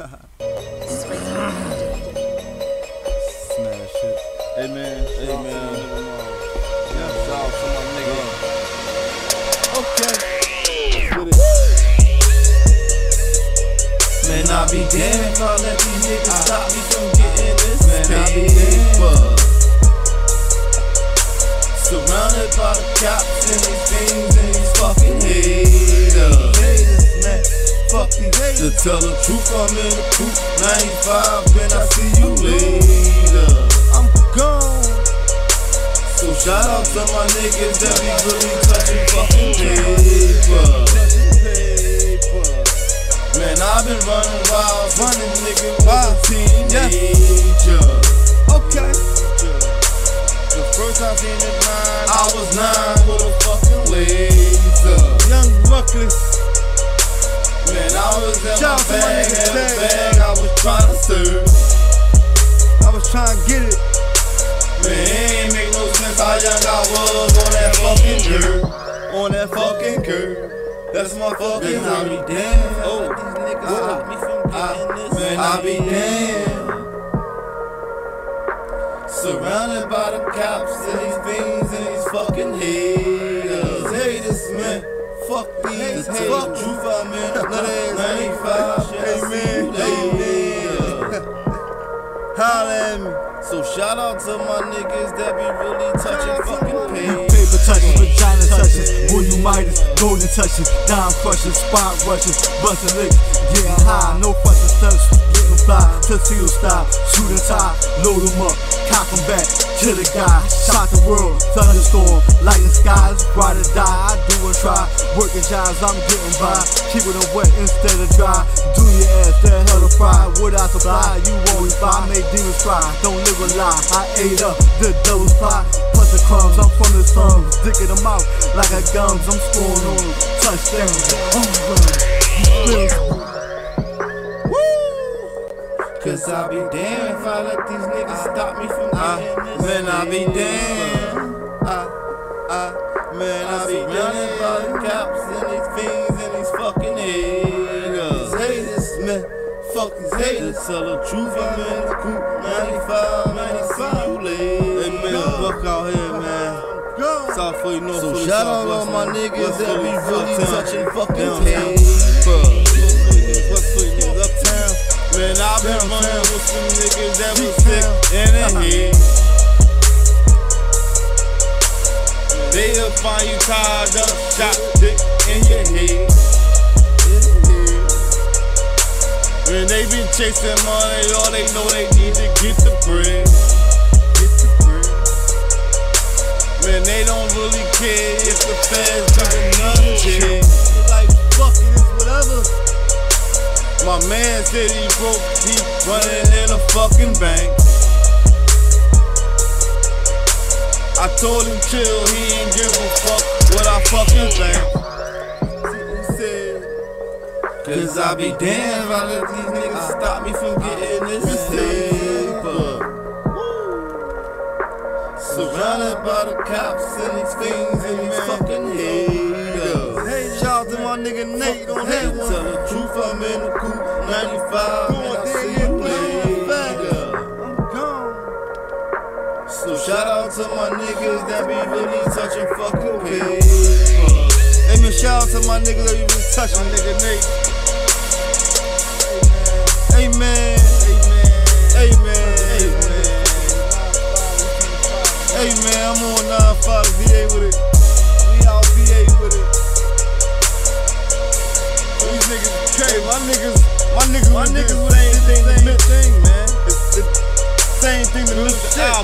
Smash shit. Hey man, hey man. Yeah, shout out to my nigga. Okay. With it. Man, I be damned if I let these niggas stop me from tell the truth, I'm in the coop 95 when I see you later. I'm gone. So shout out to my niggas that be really touching fucking paper. Man, I've been running wild, running nigga Wild. teenager. Okay. The first I seen it nine, I was nine with a fucking laser. young reckless. Man, I was in Shout my out to my bag, had bag, I was trying to serve. I was trying to get it. Man, it ain't make no sense how young I was on that fucking dirt. On that Fucking curb. That's my fucking Man, I be damned. Oh, These niggas stop me from I, getting this. man, I be damned. Surrounded by the cops and these things and these fucking haters. Haters, man. Fuck these Haters, fuck Truth, I'm in the Holla me. So shout out to my niggas that be really touching fucking paper. Paper touches, vagina touches, Boy you Midas, golden touches, dime crushes, spot rushes, bustin' licks, getting high, no fucking stuff, getting fly, tuxedo style, shooting tie, load 'em up, cock 'em back, kill the guy, shock the world, thunderstorm, lightning skies, ride or die, I do and try, working jobs, I'm getting by, keeping it wet instead of dry, do your ass, that hell to fry, what I supply, you always buy, make demons cry, don't live a lie, I ate up the devil's pie, plus the crumbs, I'm from the slums, dicking them out like a gums, I'm scoring on them, touchdown, home run, you feel me? Cause I'll be damned if I let these niggas stop me from I, getting this man, I'll be damned. I, I, man, I I be be running damned. Cops and these fiends and these fucking haters. Haters, man. Fuck these haters. Tell the truth, I'm in the coop. 95, man, I see you later. Hey, man, buck out here, man. South Philly, North So Philly, shout out all my niggas that be really Uptown. touching fucking paper. West Philly uptown. Man, I been running with some niggas find you tied up, shot dick in your head. When they been chasing money, all they know they need to get the bread. Get the bread. Man, they don't really care if the feds do another shit. Like, fuck it, it's whatever. My man said he broke, he running in a fucking bank. I told him chill, he ain't give a fuck what I fucking think. Cause I be damned if I let these niggas stop me from getting this paper. Surrounded by the cops and these things and these fucking haters. Hey, shout out to my nigga Nate on Hey, that tell one. the truth, I'm in the coop 95 So shout out to my niggas that be really touching fucking paper. Hey, man, shout out to my niggas that you been touching, nigga Nate. Man. Hey, man. Hey, man, I'm on 9-5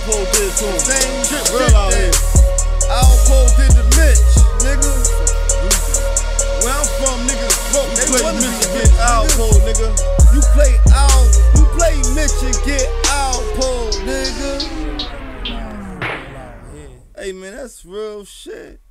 Alpo did to him. Same shit, real out here. Alpo did the Mitch, nigga. Where I'm from, niggas broke. They play Mitch and get Alpo, nigga. You play Al, you play Mitch and get Alpo, nigga. Hey man, that's real shit.